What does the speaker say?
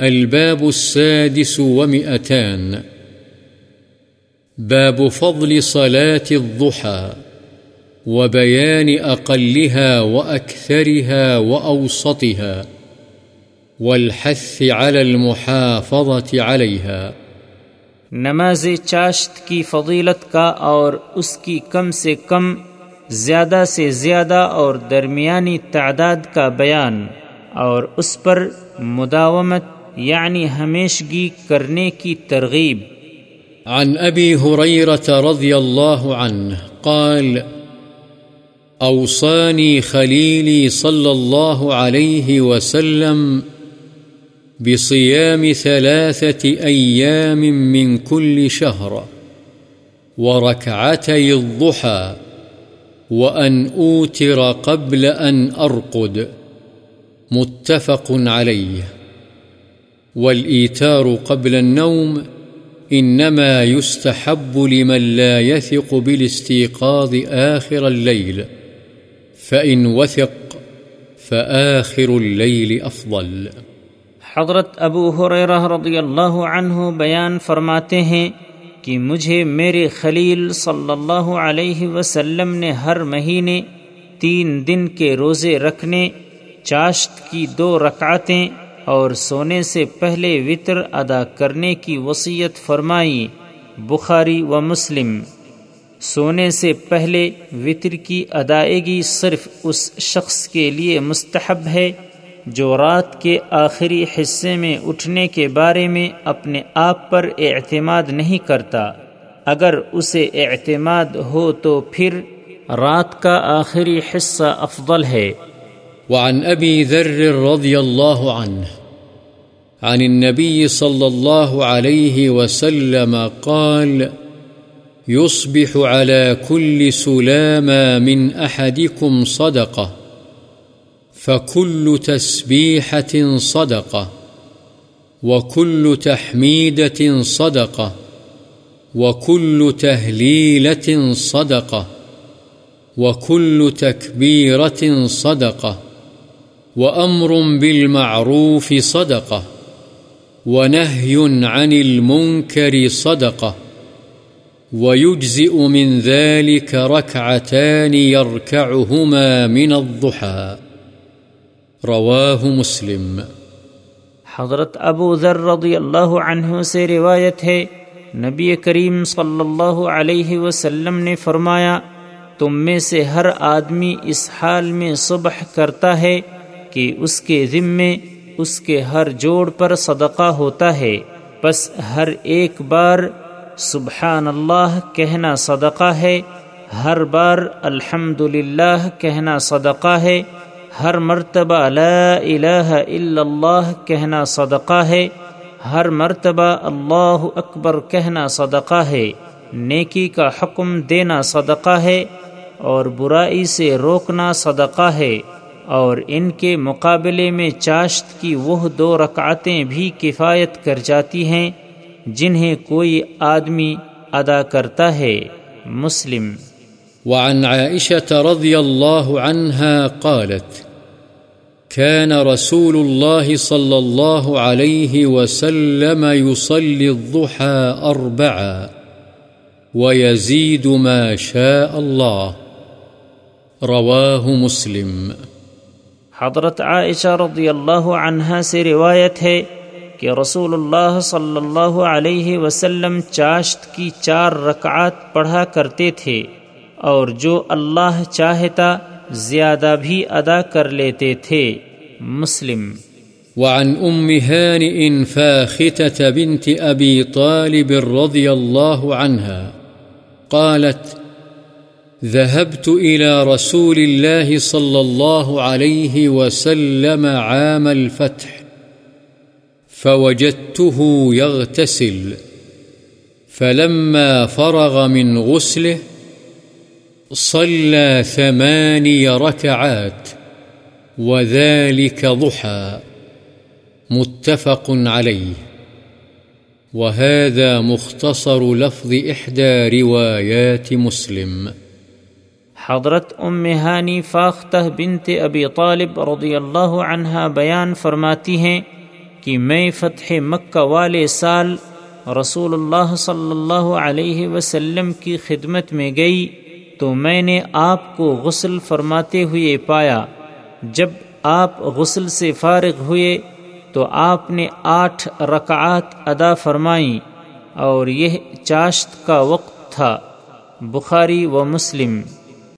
الباب السادس ومئتان. باب فضل صلاة الضحى وبيان أقلها وأكثرها وأوسطها والحث على المحافظة عليها. نماز چاشت کی فضیلت کا اور اس کی کم سے کم، زیادہ سے زیادہ اور درمیانی تعداد کا بیان اور اس پر مداومت یعنی ہمیشگی کرنے کی ترغیب۔ عن أبي هريرة رضي الله عنه قال أوصاني خليلي صلى الله عليه وسلم بصيام ثلاثة أيام من كل شهر وركعتي الضحى وأن أوتر قبل أن أرقد متفق عليه والإيتار قبل النوم إنما يستحب لمن لا يثق بالاستيقاظ آخر الليل، فإن وثق فآخر الليل أفضل. حضرت ابو حریرہ رضی اللہ عنہ بیان فرماتے ہیں کہ مجھے میرے خلیل صلی اللہ علیہ وسلم نے ہر مہینے تین دن کے روزے رکھنے، چاشت کی دو رکعتیں اور سونے سے پہلے وطر ادا کرنے کی وصیت فرمائی بخاری و مسلم۔ سونے سے پہلے وطر کی ادائیگی صرف اس شخص کے لیے مستحب ہے جو رات کے آخری حصے میں اٹھنے کے بارے میں اپنے آپ پر اعتماد نہیں کرتا۔ اگر اسے اعتماد ہو تو پھر رات کا آخری حصہ افضل ہے۔ وعن أبي ذر رضي الله عنه، عن النبي صلى الله عليه وسلم قال يصبح على كل سلامة من أحدكم صدقة، فكل تسبيحة صدقة، وكل تحميدة صدقة، وكل تهليلة صدقة، وكل تكبيرة صدقة. وأمر بالمعروف صدقة ونهي عن المنكر صدقة ويجزئ من ذلك ركعتان يركعهما من الضحى رواه مسلم حضرت ابو ذر رضی اللہ عنہ سے روایت ہے، نبی کریم صلی اللہ علیہ وسلم نے فرمایا، تم میں سے ہر آدمی اس حال میں صبح کرتا ہے کہ اس کے ذمے اس کے ہر جوڑ پر صدقہ ہوتا ہے۔ بس ہر ایک بار سبحان اللہ کہنا صدقہ ہے، ہر بار الحمد کہنا صدقہ ہے، ہر مرتبہ لا الہ الا اللہ کہنا صدقہ ہے، ہر مرتبہ اللہ اکبر کہنا صدقہ ہے۔ نیکی کا حکم دینا صدقہ ہے اور برائی سے روکنا صدقہ ہے۔ اور ان کے مقابلے میں چاشت کی وہ دو رکعتیں بھی کفایت کر جاتی ہیں جنہیں کوئی آدمی ادا کرتا ہے۔ مسلم۔ وعن عائشة رضي الله عنها قالت كان رسول الله صلى الله عليه وسلم يصلي الضحى أربعا ويزيد ما شاء الله رواه مسلم۔ حضرت عائشہ رضی اللہ عنہ سے روایت ہے کہ رسول اللہ صلی اللہ علیہ وسلم چاشت کی چار رکعات پڑھا کرتے تھے اور جو اللہ چاہتا زیادہ بھی ادا کر لیتے تھے۔ مسلم۔ وعن ام هانئ فاختة بنت ابي طالب رضي الله عنها قالت ذهبت إلى رسول الله صلى الله عليه وسلم عام الفتح، فوجدته يغتسل، فلما فرغ من غسله صلى ثماني ركعات، وذلك ضحى، متفق عليه. وهذا مختصر لفظ إحدى روايات مسلم. حضرت فاختہ بنت ابی طالب رضی اللہ عنہ بیان فرماتی ہیں کہ میں فتح مکہ والے سال رسول اللہ صلی اللہ علیہ وسلم کی خدمت میں گئی تو میں نے آپ کو غسل فرماتے ہوئے پایا۔ جب آپ غسل سے فارغ ہوئے تو آپ نے آٹھ رکعات ادا فرمائیں اور یہ چاشت کا وقت تھا۔ بخاری و مسلم۔